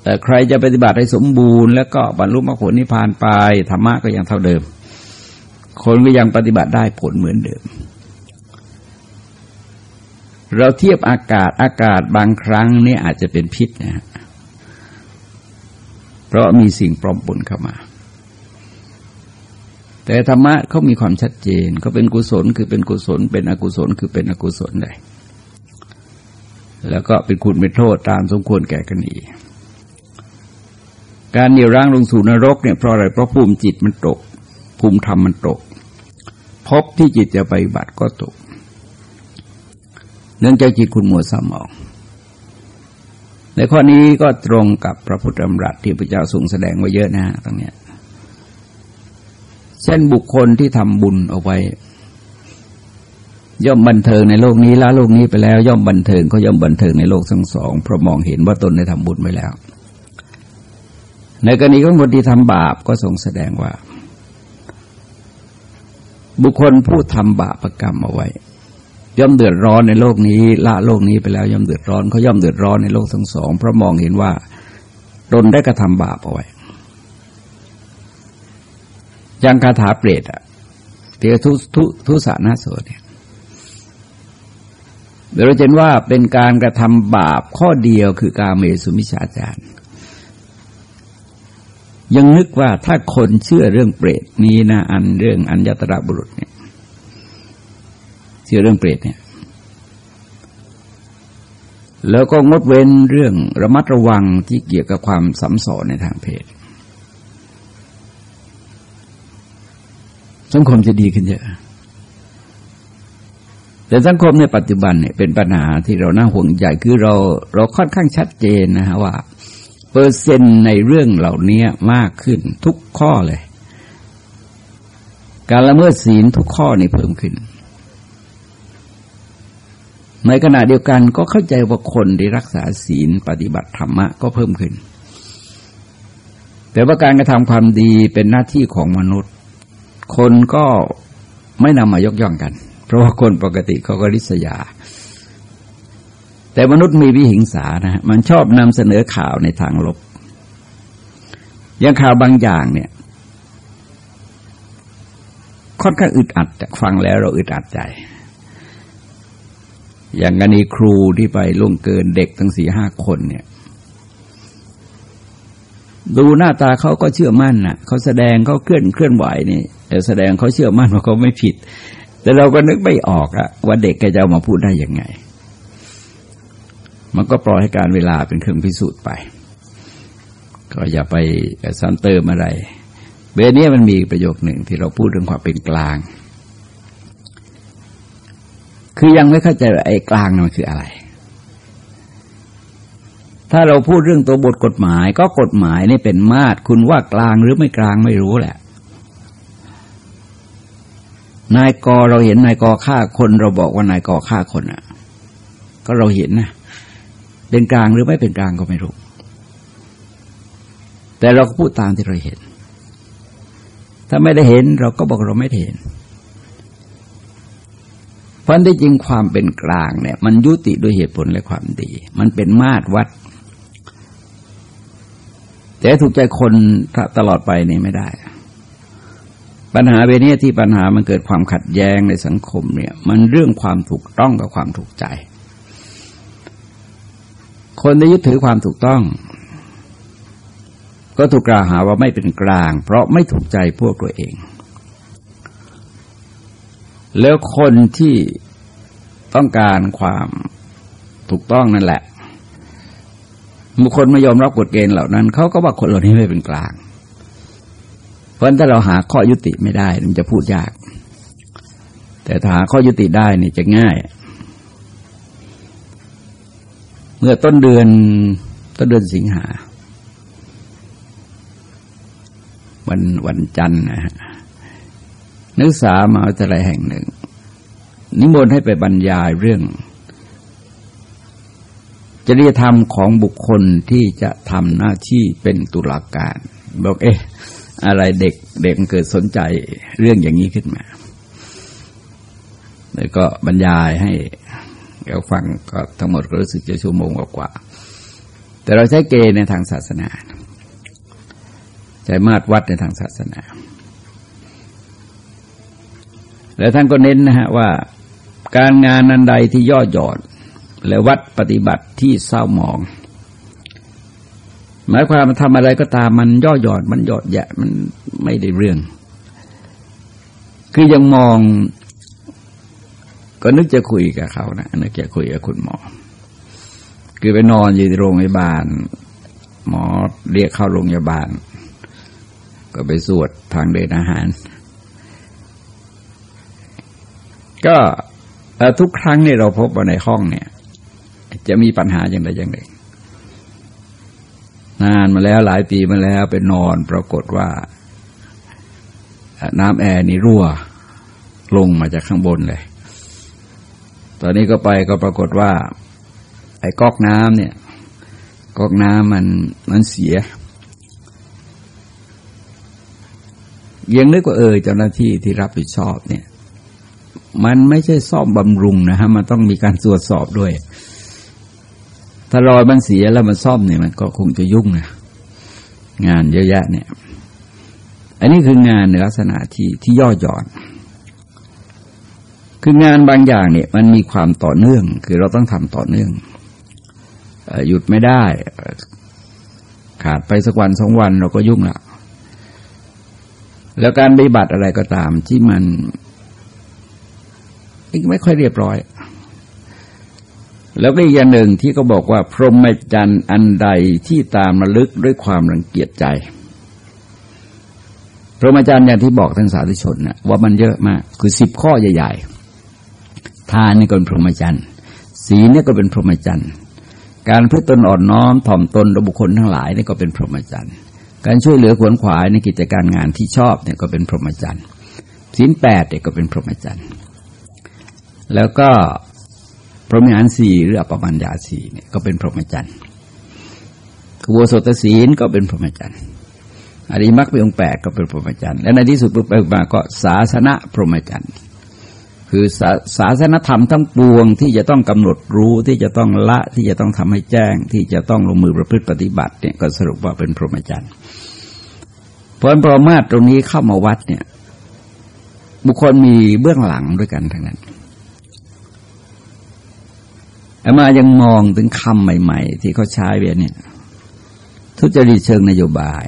S1: แต่ใครจะปฏิบัติให้สมบูรณ์แล้วก็บรรลุมรรคผลนิพพานไปธรรมะก็ยังเท่าเดิม คนก็ยังปฏิบัติได้ผลเหมือนเดิม เราเทียบอากาศอากาศบางครั้งนี่อาจจะเป็นพิษนะฮะเพราะมีสิ่งปลอมปนเข้ามา แต่ธรรมะเขามีความชัดเจนเขาเป็นกุศลคือเป็นกุศล เป็นอกุศลคือเป็นอกุศลได้แล้วก็เป็นคุณเป็นโทษตามสมควรแก่กันอีการเหนี่ยวร่างลงสู่นรกเนี่ยเพราะอะไรเพราะภูมิจิตมันตก ภูมิธรรมมันตก พบที่จิตจะไปบัติก็ตก เนื่องจากจิตคุณมัวสมอง ในข้อนี้ก็ตรงกับพระพุทธธรรมรัตที่พระเจ้าทรงแสดงไว้เยอะนะฮะตรงเนี้ย เช่นบุคคลที่ทำบุญเอาไว้ ย่อมบันเทิงในโลกนี้ละโลกนี้ไปแล้ว ย่อมบันเทิงเขาย่อมบันเทิงในโลกทั้งสองเพราะมองเห็นว่าตนได้ทำบุญไว้แล้ว ในกรณีของคนที่ทำบาปก็ทรงแสดงว่า บุคคลผู้ทำบาปกรรมเอาไว้ ย่อมเดือดร้อนในโลกนี้ ละโลกนี้ไปแล้ว ย่อมเดือดร้อนเขาย่อมเดือดร้อนในโลกทั้งสองเพราะมองเห็นว่าตนได้กระทำบาปเอาไว้ ยังคาถาเปรตอะเตียทุทุทุสานาโสเนี่ยเดี๋ยวเราเห็นว่าเป็นการกระทำบาปข้อเดียวคือการเมสุมิชาจารยังนึกว่าถ้าคนเชื่อเรื่องเปรตนี้นะอันเรื่องอัญญตระบุรุษเนี่ยเชื่อเรื่องเปรตเนี่ย แล้วก็งดเว้นเรื่องระมัดระวังที่เกี่ยวกับความสัมสอนในทางเพศ สังคมจะดีขึ้นเยอะ แต่สังคมในปัจจุบันเนี่ยเป็นปัญหาที่เราน่าห่วงใหญ่คือเราเราค่อนข้างชัดเจนนะฮะว่า เปอร์เซ็นต์ในเรื่องเหล่านี้มากขึ้นทุกข้อเลย การละเมิดศีลทุกข้อนี่เพิ่มขึ้น ในขณะเดียวกันก็เข้าใจว่าคนที่รักษาศีลปฏิบัติธรรมะก็เพิ่มขึ้น แต่ว่าการกระทำความดีเป็นหน้าที่ของมนุษย์ คนก็ไม่นำมายกย่องกัน เพราะว่าคนปกติเขาก็ริษยา แต่มนุษย์มีวิหิงสานะฮะมันชอบนำเสนอข่าวในทางลบอย่างข่าวบางอย่างเนี่ยค่อนข้างอึดอัดฟังแล้วเราอึดอัดใจ อย่างกรณีครูที่ไปล่วงเกินเด็กทั้งสี่ห้าคนเนี่ย ดูหน้าตาเขาก็เชื่อมั่นน่ะเขาแสดงเขาเคลื่อนเคลื่อนไหวนี่แสดงเขาเชื่อมั่นว่าเขาไม่ผิด แต่เราก็นึกไม่ออกอะว่าเด็กแกจะามาพูดได้ยังไง มันก็ปล่อยให้การเวลาเป็นเครื่องพิสูจน์ไป ก็อย่าไปซ้ำเติมอะไรเบนี้มันมีประโยคหนึ่งที่เราพูดเรื่องความเป็นกลาง คือยังไม่เข้าใจว่าไอ้กลางมันคืออะไร ถ้าเราพูดเรื่องตัวบทกฎหมาย ก็กฎหมายนี่เป็นมาตรคุณว่ากลางหรือไม่กลางไม่รู้แหละ นายกเราเห็นนายกฆ่าคนเราบอกว่านายกฆ่าคนอะ ก็เราเห็นนะเป็นกลางหรือไม่เป็นกลางก็ไม่รู้ แต่เราก็พูดตามที่เราเห็น ถ้าไม่ได้เห็นเราก็บอกเราไม่เห็นพราะที่จริงความเป็นกลางเนี่ย มันยุติด้วยเหตุผลและความดี มันเป็นมาตรวัด แต่ถูกใจคนตลอดไปนี่ไม่ได้ ปัญหาเบนี้ที่ปัญหามันเกิดความขัดแย้งในสังคมเนี่ย มันเรื่องความถูกต้องกับความถูกใจ คนที่ยึดถือความถูกต้อง ก็ถูกกล่าวหาว่าไม่เป็นกลาง เพราะไม่ถูกใจพวกตัวเอง แล้วคนที่ต้องการความถูกต้องนั่นแหละ บุคคลไม่ยอมรับกฎเกณฑ์เหล่านั้นเขาก็ว่าคนเหล่านี้ไม่เป็นกลาง เพราะถ้าเราหาข้อยุติไม่ได้มันจะพูดยาก แต่ถ้าหาข้อยุติได้นี่จะง่าย เมื่อต้นเดือนต้นเดือนสิงหา วันวันจันทร์นะฮะนักศึกษามหาวิทยาลัยแห่งหนึ่ง นิมนต์ให้ไปบรรยายเรื่อง จริยธรรมของบุคคลที่จะทำหน้าที่เป็นตุลาการ บอกเอ๊ะอะไรเด็กเด็กเกิดสนใจเรื่องอย่างนี้ขึ้นมา แล้วก็บรรยายให้เราฟังก็ทั้งหมดก็รู้สึกจะชั่วโมงกว่าแต่เราใช้เกณฑ์ในทางศาสนา ใช้มาตรวัดในทางศาสนา แล้วท่านก็เน้นนะฮะว่า การงานนันใดที่ย่อหย่อน และวัดปฏิบัติที่เศร้าหมอง หมายความมันทำอะไรก็ตามมันย่อหย่อนมันหยอดแยะมันไม่ได้เรื่อง คือยังมอง ก็นึกจะคุยกับเขานะนึกจะคุยกับคุณหมอ คือไปนอนอยู่โรงพยาบาล หมอเรียกเข้าโรงพยาบาล ก็ไปสวดทางเดินอาหาร ก็ทุกครั้งเนี่ยเราพบว่าในห้องเนี่ย จะมีปัญหาอย่างใดอย่างหนึ่งนานมาแล้วหลายปีมาแล้วไปนอนปรากฏว่า น้ำแอร์นี่รั่ว ลงมาจากข้างบนเลย ตอนนี้ก็ไปก็ปรากฏว่า ไอ้ก๊อกน้ำเนี่ย ก๊อกน้ำมันมันเสียยังนึกว่าเออเจ้าหน้าที่ที่รับผิดชอบเนี่ย มันไม่ใช่ซ่อมบำรุงนะฮะ มันต้องมีการตรวจสอบด้วย ถ้ารอยมันเสียแล้วมันซ่อมเนี่ยมันก็คงจะยุ่งนะงานเยอะแยะเนี่ย อันนี้คืองานในลักษณะที่ที่ย่อหย่อน คืองานบางอย่างเนี่ย มันมีความต่อเนื่อง คือเราต้องทำต่อเนื่องหยุดไม่ได้ ขาดไปสักวันสองวันเราก็ยุ่งละแล้วการปฏิบัติอะไรก็ตามที่มันไม่ค่อยเรียบร้อย แล้วก็อีกอย่างหนึ่งที่เขาบอกว่าพรหมจรรย์อันใดที่ตามระลึกด้วยความรังเกียจใจ พรหมจรรย์อย่างที่บอกท่านสาธุชนนะว่ามันเยอะมาก คือสิบข้อใหญ่ๆ ทานนี่ก็เป็นพรหมจรรย์ศีลนี่ก็เป็นพรหมจรรย์การพึ่งตนอ่อนน้อมถ่อมตนต่อบุคคลทั้งหลายนี่ก็เป็นพรหมจรรย์การช่วยเหลือขวนขวายในกิจการงานที่ชอบเนี่ยก็เป็นพรหมจรรย์ศีลแปดเนี่ยก็เป็นพรหมจรรย์แล้วก็ พรหมิหารสี่หรืออปมัญญาสี่เนี่ยก็เป็นพรหมจรรย์ขบวสตศีลก็เป็นพรหมจรรย์อริมักเป็นองแปดก็เป็นพรหมจรรย์และในที่สุดไปมาก็ศาสนาพรหมจรรย์คือศาศาสนธรรมทั้งปวงที่จะต้องกำหนดรู้ที่จะต้องละที่จะต้องทำให้แจ้ง ที่จะต้องลงมือประพฤติปฏิบัติเนี่ยก็สรุปว่าเป็นพรหมจรรย์เพราะปรมาตตรงนี้เข้ามาวัดเนี่ย บุคคลมีเบื้องหลังด้วยกันทั้งนั้น อามายังมองถึงคำใหม่ ๆ ที่เขาใช้เวียเนี่ย ทุจริตเชิงนโยบาย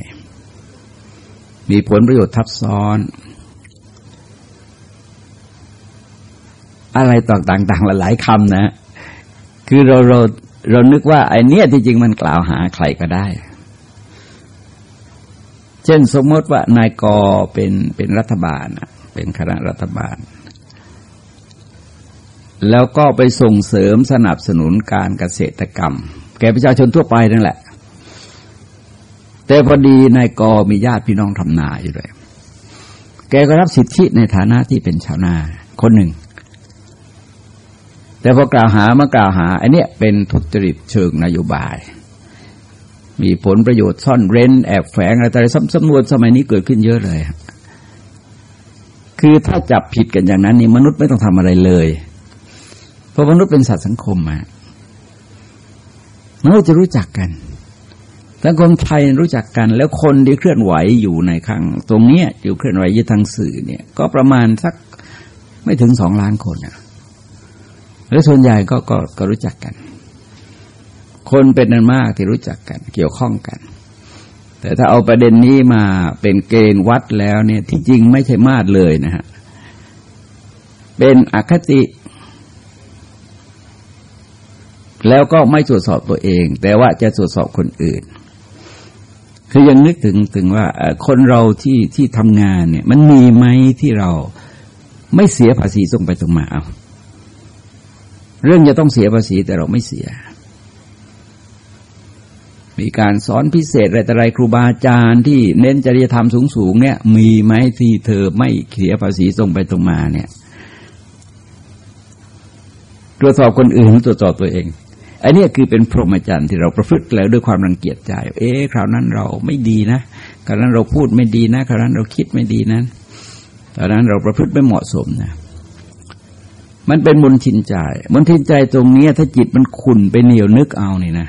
S1: มีผลประโยชน์ทับซ้อน อะไรต่างๆหลายๆคำนะ คือเราเราเรานึกว่าไอ้นี่ที่จริงมันกล่าวหาใครก็ได้ เช่นสมมติว่านายกเป็นเป็นรัฐบาลเป็นคณะรัฐบาล แล้วก็ไปส่งเสริมสนับสนุนการเกษตรกรรม แก่ประชาชนทั่วไปนั่นแหละ แต่พอดีนายกมีญาติพี่น้องทำนาอยู่เลยแกก็รับสิทธิในฐานะที่เป็นชาวนาคนหนึ่ง แต่พอกล่าวหามากล่าวหาอันเนี้ยเป็นทุจริตเชิงนโยบาย มีผลประโยชน์ซ่อนเร้น แอบแฝงอะไรแต่สำนวนสมัยนี้เกิดขึ้นเยอะเลย คือถ้าจับผิดกันอย่างนั้นนี่มนุษย์ไม่ต้องทำอะไรเลย เพราะมนุษย์เป็นสัตว์สังคมมามนุษย์จะรู้จักกันสังคมไทยรู้จักกัน แล้วคนที่เคลื่อนไหวอยู่ในครั้งตรงนี้อยู่เคลื่อนไหวยี่ทางสื่อเนี่ย ก็ประมาณสักไม่ถึงสองล้านคนนะแล้วส่วนใหญ่ก็ก็ก็รู้จักกัน คนเป็นนันมากที่รู้จักกัน เกี่ยวข้องกัน แต่ถ้าเอาประเด็นนี้มาเป็นเกณฑ์วัดแล้วเนี่ย ที่จริงไม่ใช่มาดเลยนะฮะเป็นอคติ แล้วก็ไม่ตรวจสอบตัวเอง แต่ว่าจะตรวจสอบคนอื่น คือยังนึกถึงถึงว่าคนเราที่ที่ทำงานเนี่ย มันมีไหมที่เราไม่เสียภาษีตรงไปตรงมาเอาเรื่องจะต้องเสียภาษีแต่เราไม่เสีย มีการสอนพิเศษอะไรแต่ไรครูบาอาจารย์ที่เน้นจริยธรรมสูงๆเนี่ย มีไหมที่เธอไม่เสียภาษีตรงไปตรงมาเนี่ยตรวจสอบคนอื่นตรวจสอบตัวเอง อันนี้คือเป็นพรหมจรรย์ที่เราประพฤติแล้วด้วยความรังเกียจใจ เอ๊ะคราวนั้นเราไม่ดีนะคราวนั้นเราพูดไม่ดีนะคราวนั้นเราคิดไม่ดีนั้นตอนนั้นเราประพฤติไม่เหมาะสมนะมันเป็นมนทินใจมนทินใจตรงนี้ถ้าจิตมันขุนไปเหนียวนึกเอานี่นะ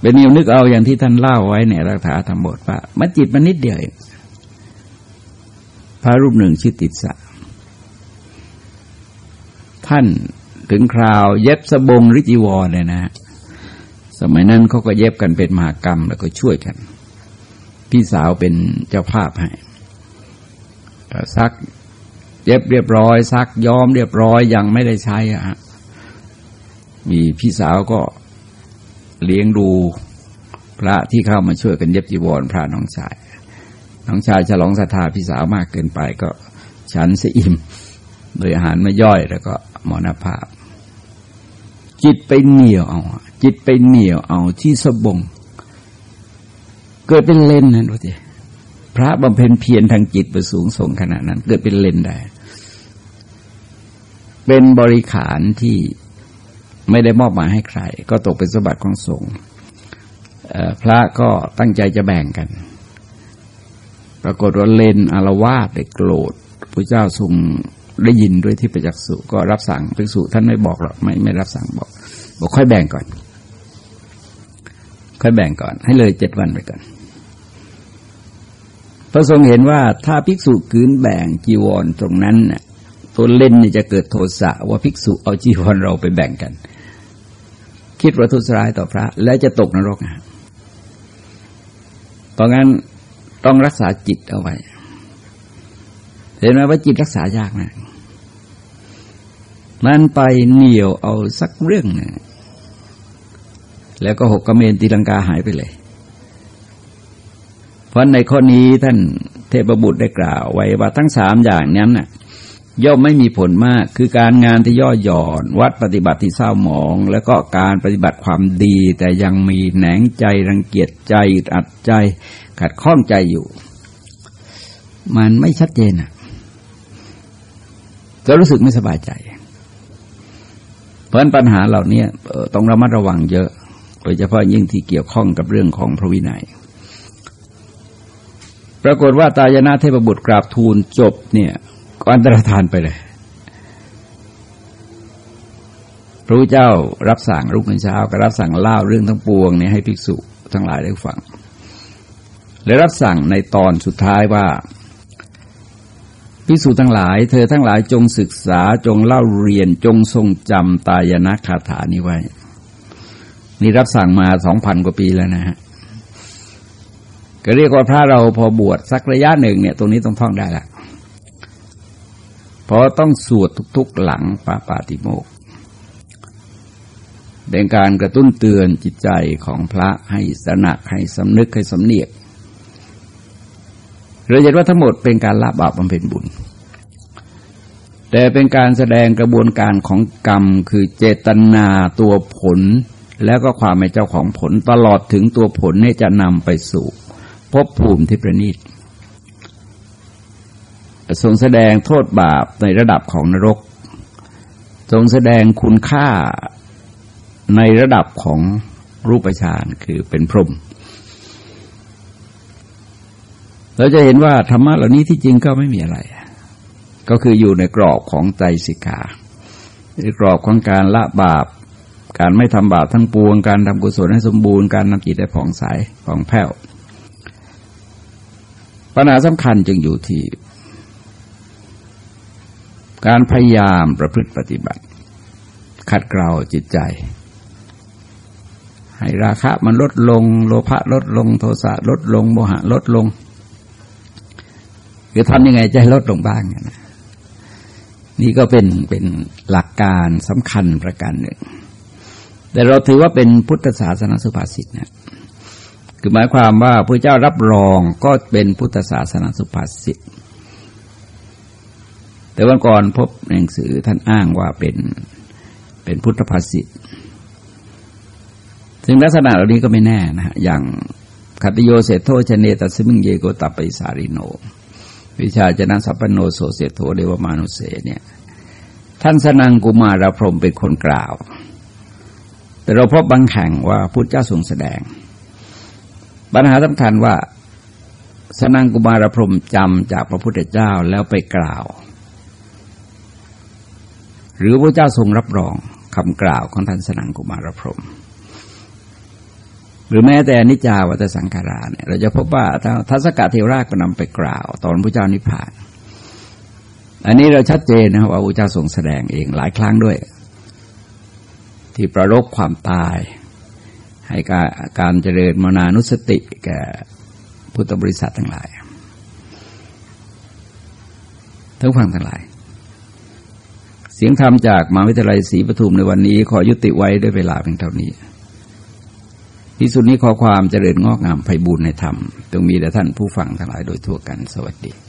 S1: เป็นเหนียวนึกเอาอย่างที่ท่านเล่าไว้เนี่ยรักษาธรรมบทว่ามันจิตมันนิดเดียวเองพระรูปหนึ่งชื่อติดสะท่าน ถึงคราวเย็บสบงริจีวรเนี่ยนะสมัยนั้นเขาก็เย็บกันเป็นมหากรรมแล้วก็ช่วยกัน พี่สาวเป็นเจ้าภาพให้ซักเย็บเรียบร้อย ซักย้อมเรียบร้อยยังไม่ได้ใช้อะมีพี่สาวก็เลี้ยงดูพระที่เข้ามาช่วยกันเย็บจีวรพระน้องชาย น้องชายฉลองศรัทธาพี่สาวมากเกินไปก็ฉันเสีอิ่มโดยอาหารไม่ย่อยแล้วก็มรณภาพ จิตไปเหนียวเอา จิตไปเหนียวเอาที่สบง เกิดเป็นเลนนะดูสิพระบำเพ็ญเพียรทางจิตประสูงส่งขนาดนั้น เกิดเป็นเลนได้ เป็นบริขารที่ไม่ได้มอบหมายให้ใคร ก็ตกเป็นสมบัติของสงฆ์พระก็ตั้งใจจะแบ่งกัน ปรากฏว่าเลนอารวาสได้โกรธพระเจ้าทรง ได้ยินด้วยที่ประจักษ์สุก็รับสั่งภิกษุท่านไม่บอกหรอกไม่ไม่รับสั่งบอก บอกค่อยแบ่งก่อน ค่อยแบ่งก่อน ให้เลยเจ็ดวันไปก่อนพระทรงเห็นว่าถ้าภิกษุคืนแบ่งจีวรตรงนั้นน่ะตัวเล่นนี่จะเกิดโทสะว่าภิกษุเอาจีวรเราไปแบ่งกัน คิดว่าทุสร้ายต่อพระ และจะตกนรกนะเพราะงั้นต้องรักษาจิตเอาไว้ เห็นไหมว่าจิตรักษายากนะ นั่นไปเหนียวเอาสักเรื่องหนึ่งแล้วก็หกกระเมนตีลังกาหายไปเลย เพราะในข้อนี้ท่านเทพบุตรได้กล่าวไว้ว่าทั้งสามอย่างนั้นน่ะย่อมไม่มีผลมาก คือการงานที่ย่อหย่อน วัดปฏิบัติที่เศร้าหมอง แล้วก็การปฏิบัติความดี แต่ยังมีแหนงใจรังเกียจใจอัดใจ ขัดข้องใจอยู่ มันไม่ชัดเจนอะ ก็รู้สึกไม่สบายใจ เพราะปัญหาเหล่านี้ต้องระมัดระวังเยอะ โดยเฉพาะยิ่งที่เกี่ยวข้องกับเรื่องของพระวินัย ปรากฏว่าตายนาเทพบุตรกราบทูลจบเนี่ยก็อันตรธานไปเลยพระเจ้ารับสั่งรุ่งเช้าก็รับสั่งเล่าเรื่องทั้งปวงเนี่ยให้ภิกษุทั้งหลายได้ฟัง และรับสั่งในตอนสุดท้ายว่า ภิกษุทั้งหลาย เธอทั้งหลายจงศึกษาจงเล่าเรียนจงทรงจำตายนะคาถานี้ไว้ นี่รับสั่งมาสองพันกว่าปีแล้วนะฮะก็เรียกว่าพระเราพอบวชสักระยะหนึ่งเนี่ย ตรงนี้ต้องท่องได้ละเพราะต้องสวดทุกๆหลังปาปาติโมกเป็นการกระตุ้นเตือนจิตใจของพระให้สนักให้สำนึกให้สำเนียก เราเห็นว่าทั้งหมดเป็นการละบาปบำเพ็ญบุญ แต่เป็นการแสดงกระบวนการของกรรม คือเจตนาตัวผล แล้วก็ความเป็นเจ้าของผลตลอดถึงตัวผลนี่จะนำไปสู่ภพภูมิที่ประณีตทรงแสดงโทษบาปในระดับของนรก ทรงแสดงคุณค่าในระดับของรูปฌานคือเป็นพรหม เราจะเห็นว่าธรรมะเหล่านี้ที่จริงก็ไม่มีอะไร ก็คืออยู่ในกรอบของใจสิกขาในกรอบของการละบาป การไม่ทำบาปทั้งปวง การทำกุศลให้สมบูรณ์ การนำจิตให้ผ่องใสผ่องแผ้ว ปัญหาสำคัญจึงอยู่ที่ การพยายามประพฤติปฏิบัติ ขัดเกลาจิตใจให้ราคะมันลดลง โลภะลดลง โทสะลดลง โมหะลดลง คือทำยังไงจะให้ลดลงบ้างนะนี่ก็เป็นเป็นหลักการสำคัญประการหนึ่ง แต่เราถือว่าเป็นพุทธศาสนาสุภาษิตนะคือหมายความว่าพระเจ้ารับรองก็เป็นพุทธศาสนาสุภาษิตแต่วันก่อนพบหนังสือท่านอ้างว่าเป็นเป็นพุทธภาษิตซึ่งลักษณะเหล่านี้ก็ไม่แน่นะฮะอย่างขัตโยเสโทชเนตสมิงเยโกตัปปิสาริโน วิชาจนะสัพพโนโสเสโทเดวมานุเสเนี่ยท่านสนังกุมารพรมเป็นคนกล่าว แต่เราพบบางแห่งว่าพุทธเจ้าทรงแสดง ปัญหาสำคัญว่า สนังกุมารพรมจำจากพระพุทธเจ้าแล้วไปกล่าว หรือพระเจ้าทรงรับรองคำกล่าวของท่านสนังกุมารพรม หรือแม้แต่นิจาวัตสังขาราเนี่ยเราจะพบว่าทัศกะเทวราชก็นำไปกล่าว ตอนพระเจ้านิพพาน อันนี้เราชัดเจนนะครับว่าพระเจ้าทรงแสดงเองหลายครั้งด้วย ที่ประรบความตาย ให้การการเจริญมนานุสติแก่พุทธบริษัททั้งหลายทั้งฟังทั้งหลาย เสียงธรรมจากมหาวิทยาลัยศรีปทุมในวันนี้ ขอยุติไว้ด้วยเวลาเพียงเท่านี้ ที่สุดนี้ขอความเจริญงอกงามไพบูรณในธรรมจงมีแด่ท่านผู้ฟังทั้งหลายโดยทั่วกันสวัสดี